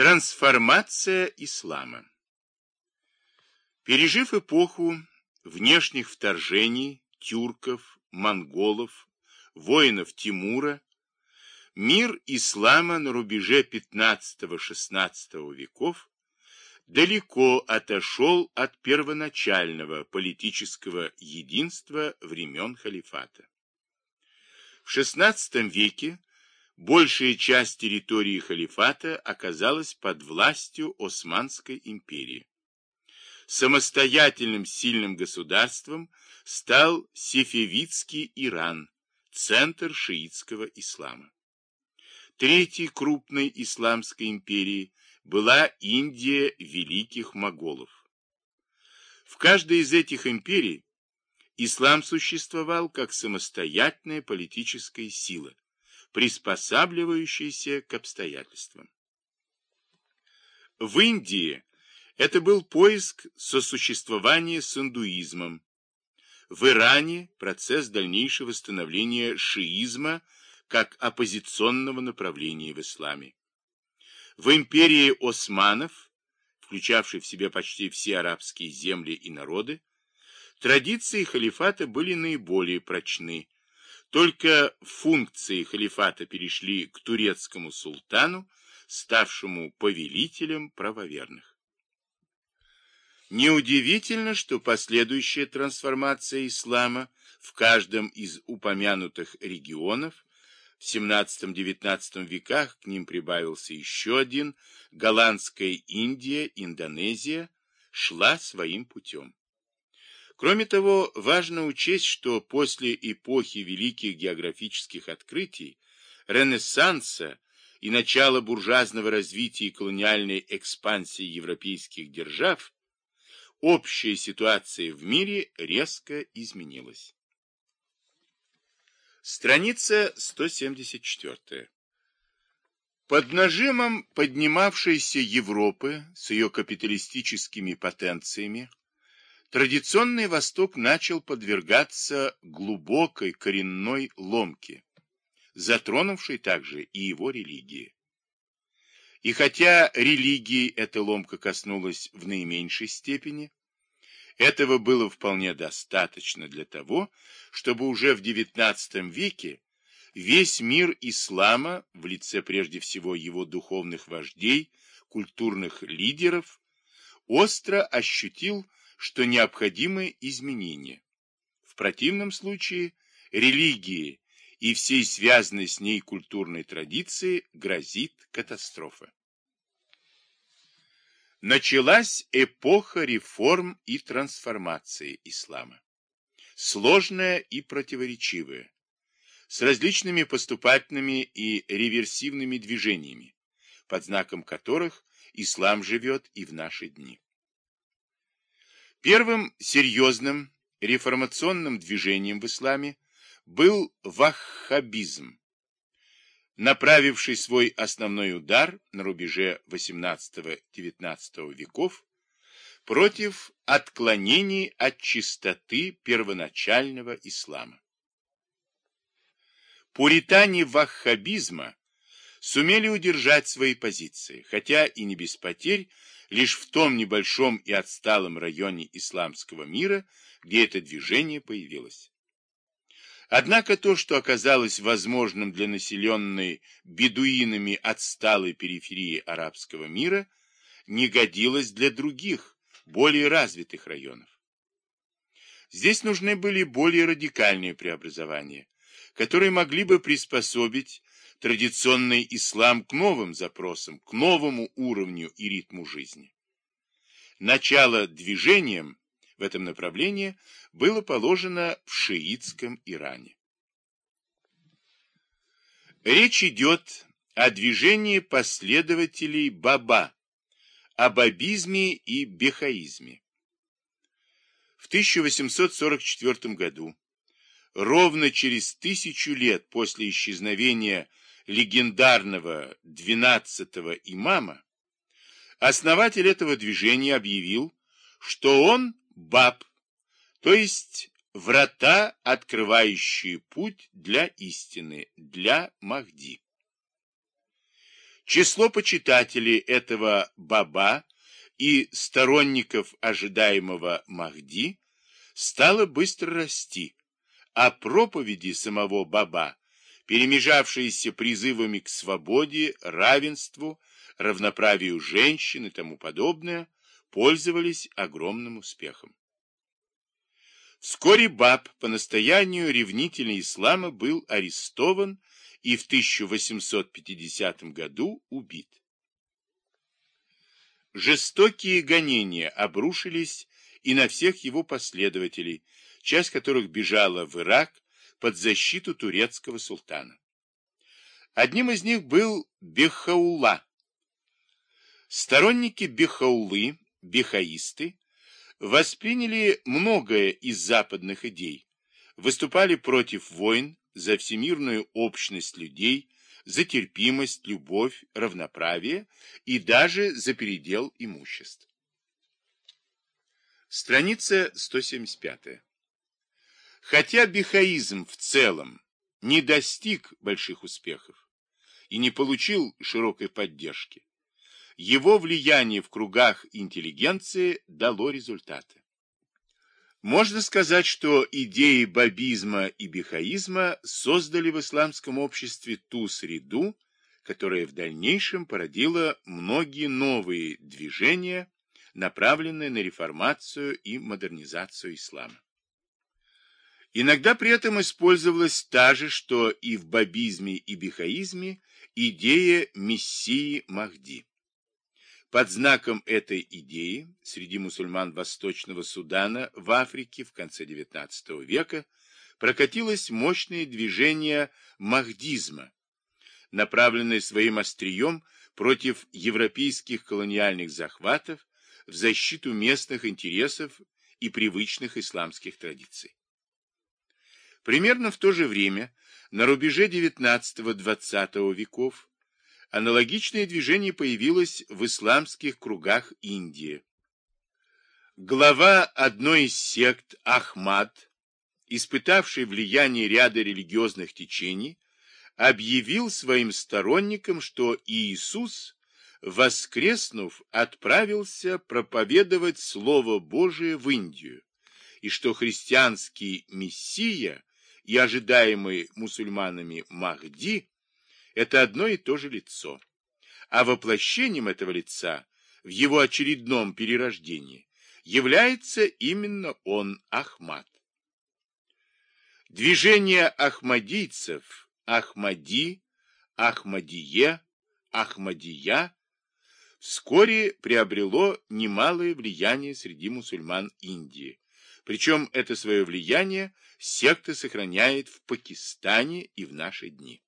Трансформация ислама Пережив эпоху внешних вторжений тюрков, монголов, воинов Тимура, мир ислама на рубеже 15-16 веков далеко отошел от первоначального политического единства времен халифата. В XVI веке большая часть территории халифата оказалась под властью Османской империи. Самостоятельным сильным государством стал Сефевидский Иран, центр шиитского ислама. Третьей крупной исламской империей была Индия великих моголов. В каждой из этих империй ислам существовал как самостоятельная политическая сила, приспосабливающаяся к обстоятельствам. В Индии это был поиск сосуществования с индуизмом. В Иране процесс дальнейшего становления шиизма как оппозиционного направления в исламе. В империи османов, включавшей в себя почти все арабские земли и народы, традиции халифата были наиболее прочны. Только функции халифата перешли к турецкому султану, ставшему повелителем правоверных. Неудивительно, что последующая трансформация ислама в каждом из упомянутых регионов в XVII-XIX веках к ним прибавился еще один, голландская Индия, Индонезия, шла своим путем. Кроме того, важно учесть, что после эпохи великих географических открытий, Ренессанса и начала буржуазного развития и колониальной экспансии европейских держав, общая ситуация в мире резко изменилась. Страница 174. Под нажимом поднимавшейся Европы с ее капиталистическими потенциями, традиционный Восток начал подвергаться глубокой коренной ломке, затронувшей также и его религии. И хотя религии эта ломка коснулась в наименьшей степени, этого было вполне достаточно для того, чтобы уже в XIX веке весь мир ислама, в лице прежде всего его духовных вождей, культурных лидеров, остро ощутил, что необходимы изменения. В противном случае религии и всей связанной с ней культурной традиции грозит катастрофа. Началась эпоха реформ и трансформации ислама. Сложная и противоречивая, с различными поступательными и реверсивными движениями, под знаком которых ислам живет и в наши дни. Первым серьезным реформационным движением в исламе был ваххабизм, направивший свой основной удар на рубеже XVIII-XIX веков против отклонений от чистоты первоначального ислама. Пуритане ваххабизма сумели удержать свои позиции, хотя и не без потерь, лишь в том небольшом и отсталом районе исламского мира, где это движение появилось. Однако то, что оказалось возможным для населенной бедуинами отсталой периферии арабского мира, не годилось для других, более развитых районов. Здесь нужны были более радикальные преобразования, которые могли бы приспособить традиционный ислам к новым запросам, к новому уровню и ритму жизни. Начало движением в этом направлении было положено в шиитском Иране. Речь идет о движении последователей Баба, о бабизме и бехаизме. В 1844 году, ровно через тысячу лет после исчезновения легендарного двенадцатого имама, основатель этого движения объявил, что он баб, то есть врата, открывающие путь для истины, для Махди. Число почитателей этого баба и сторонников ожидаемого Махди стало быстро расти, а проповеди самого баба, перемежавшиеся призывами к свободе, равенству, равноправию женщин и тому подобное, пользовались огромным успехом. Вскоре Баб по настоянию ревнителей ислама был арестован и в 1850 году убит. Жестокие гонения обрушились и на всех его последователей, часть которых бежала в Ирак под защиту турецкого султана. Одним из них был Бехаула. Сторонники Бехаулы, бехаисты, восприняли многое из западных идей, выступали против войн, за всемирную общность людей, за терпимость, любовь, равноправие и даже за передел имуществ. Страница 175. Хотя бихаизм в целом не достиг больших успехов и не получил широкой поддержки, его влияние в кругах интеллигенции дало результаты. Можно сказать, что идеи бабизма и бихаизма создали в исламском обществе ту среду, которая в дальнейшем породила многие новые движения, направленные на реформацию и модернизацию ислама. Иногда при этом использовалась та же, что и в бабизме и бихаизме, идея мессии Махди. Под знаком этой идеи среди мусульман Восточного Судана в Африке в конце XIX века прокатилось мощное движение махдизма, направленное своим острием против европейских колониальных захватов в защиту местных интересов и привычных исламских традиций. Примерно в то же время, на рубеже XIX-XX веков, Аналогичное движение появилось в исламских кругах Индии. Глава одной из сект Ахмад, испытавший влияние ряда религиозных течений, объявил своим сторонникам, что Иисус, воскреснув, отправился проповедовать Слово Божие в Индию, и что христианский Мессия и ожидаемый мусульманами Махди это одно и то же лицо. А воплощением этого лица в его очередном перерождении является именно он, Ахмад. Движение ахмадийцев, Ахмади, Ахмадие, Ахмадия вскоре приобрело немалое влияние среди мусульман Индии. Причем это свое влияние секта сохраняет в Пакистане и в наши дни.